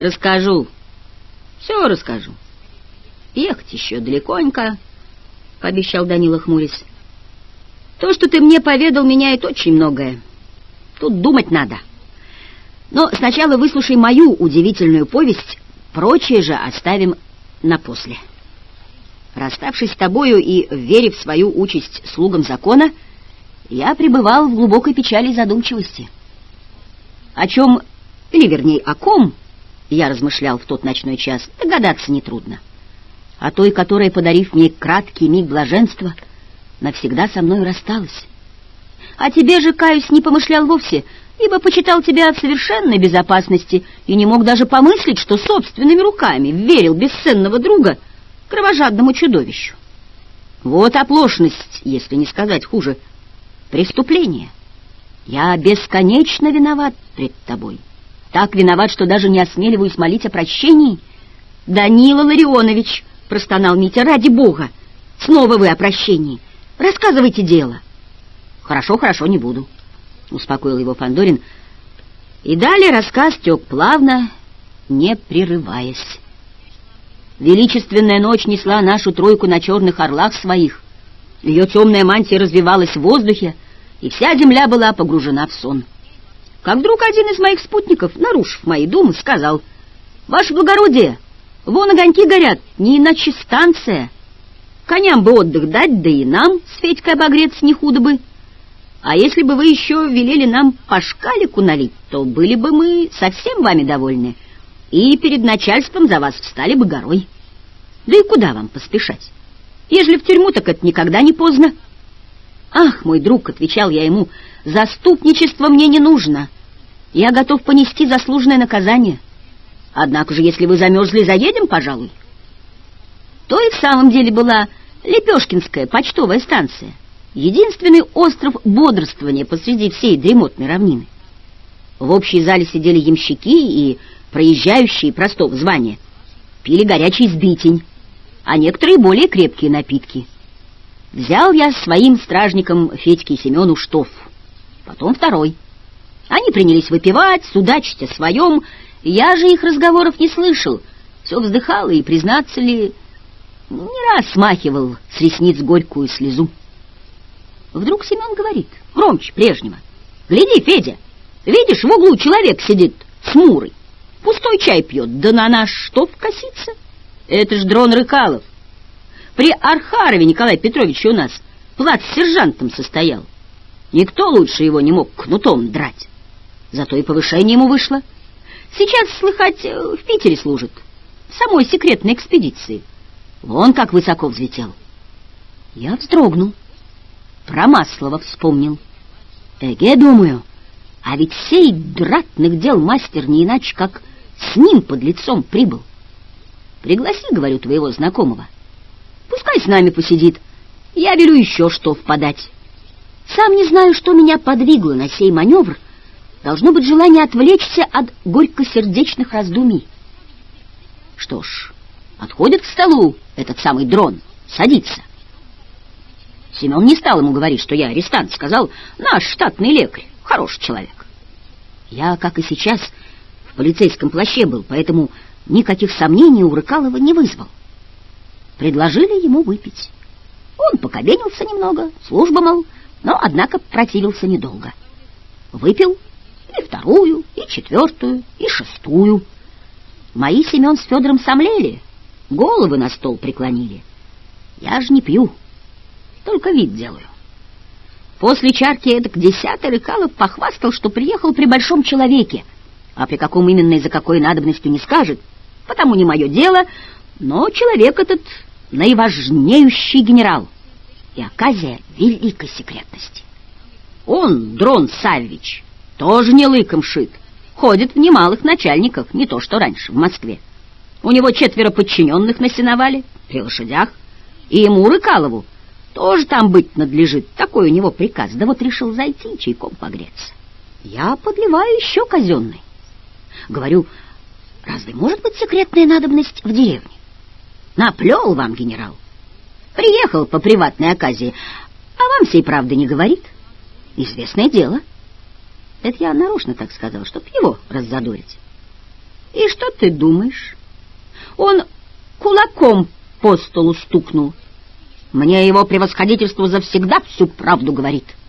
Расскажу. Все расскажу. Ехать еще далеконько, — пообещал Данила хмурясь. То, что ты мне поведал, меняет очень многое. Тут думать надо. Но сначала выслушай мою удивительную повесть, прочее же оставим на после. Расставшись с тобою и верив в свою участь слугам закона, я пребывал в глубокой печали и задумчивости. О чем, или вернее о ком, — я размышлял в тот ночной час, догадаться нетрудно. А той, которая, подарив мне краткий миг блаженства, навсегда со мной рассталась. А тебе же, каюсь, не помышлял вовсе, ибо почитал тебя в совершенной безопасности и не мог даже помыслить, что собственными руками верил бесценного друга кровожадному чудовищу. Вот оплошность, если не сказать хуже, преступление. Я бесконечно виноват пред тобой. Так виноват, что даже не осмеливаюсь молить о прощении. Данила Ларионович, — простонал Митя, — ради бога, снова вы о прощении. Рассказывайте дело. Хорошо, хорошо, не буду, — успокоил его Фандорин. И далее рассказ тек плавно, не прерываясь. Величественная ночь несла нашу тройку на черных орлах своих. Ее темная мантия развивалась в воздухе, и вся земля была погружена в сон как вдруг один из моих спутников, нарушив мои думы, сказал, «Ваше благородие, вон огоньки горят, не иначе станция. Коням бы отдых дать, да и нам с Федькой обогреться не худо бы. А если бы вы еще велели нам по шкалику налить, то были бы мы совсем вами довольны, и перед начальством за вас встали бы горой. Да и куда вам поспешать? Ежели в тюрьму, так это никогда не поздно». «Ах, мой друг», — отвечал я ему, — Заступничество мне не нужно. Я готов понести заслуженное наказание. Однако же, если вы замерзли, заедем, пожалуй. То и в самом деле была Лепешкинская почтовая станция, единственный остров бодрствования посреди всей дремотной равнины. В общей зале сидели ямщики и проезжающие простого звания, пили горячий сбитень, а некоторые более крепкие напитки. Взял я своим стражником Федьке Семену штоф — потом второй. Они принялись выпивать, судачить о своем. Я же их разговоров не слышал. Все вздыхал и, признаться ли, не раз смахивал с ресниц горькую слезу. Вдруг Семен говорит, громче прежнего. «Гляди, Федя, видишь, в углу человек сидит с Мурой. Пустой чай пьет, да на наш что вкосится? Это ж дрон Рыкалов. При Архарове Николай Петрович у нас плац сержантом состоял. Никто лучше его не мог кнутом драть. Зато и повышение ему вышло. Сейчас, слыхать, э, в Питере служит. В самой секретной экспедиции. Вон как высоко взлетел. Я вздрогнул. Про Маслова вспомнил. Эге, думаю, а ведь сей дратных дел мастер не иначе, как с ним под лицом прибыл. Пригласи, говорю, твоего знакомого. Пускай с нами посидит. Я велю еще что впадать. Сам не знаю, что меня подвигло на сей маневр. Должно быть желание отвлечься от горькосердечных раздумий. Что ж, подходит к столу этот самый дрон, садится. Семен не стал ему говорить, что я арестант, сказал, наш штатный лекарь, хороший человек. Я, как и сейчас, в полицейском плаще был, поэтому никаких сомнений у Рыкалова не вызвал. Предложили ему выпить. Он покобенился немного, служба, мол, но, однако, противился недолго. Выпил и вторую, и четвертую, и шестую. Мои Семен с Федором сомлели, головы на стол преклонили. Я же не пью, только вид делаю. После чарки эдак десятый Рыкалов похвастал, что приехал при большом человеке, а при каком именно и за какой надобностью не скажет, потому не мое дело, но человек этот наиважнейший генерал — и оказия великой секретности. Он, Дрон Саввич, тоже не лыком шит, ходит в немалых начальников, не то что раньше в Москве. У него четверо подчиненных на сеновале, при лошадях, и ему, Рыкалову, тоже там быть надлежит, такой у него приказ, да вот решил зайти чайком погреться. Я подливаю еще казенный. Говорю, разве может быть секретная надобность в деревне? Наплел вам, генерал. Приехал по приватной оказии, а вам всей правды не говорит. Известное дело. Это я нарочно так сказал, чтоб его раззадорить. И что ты думаешь? Он кулаком по столу стукнул. Мне его превосходительство завсегда всю правду говорит. —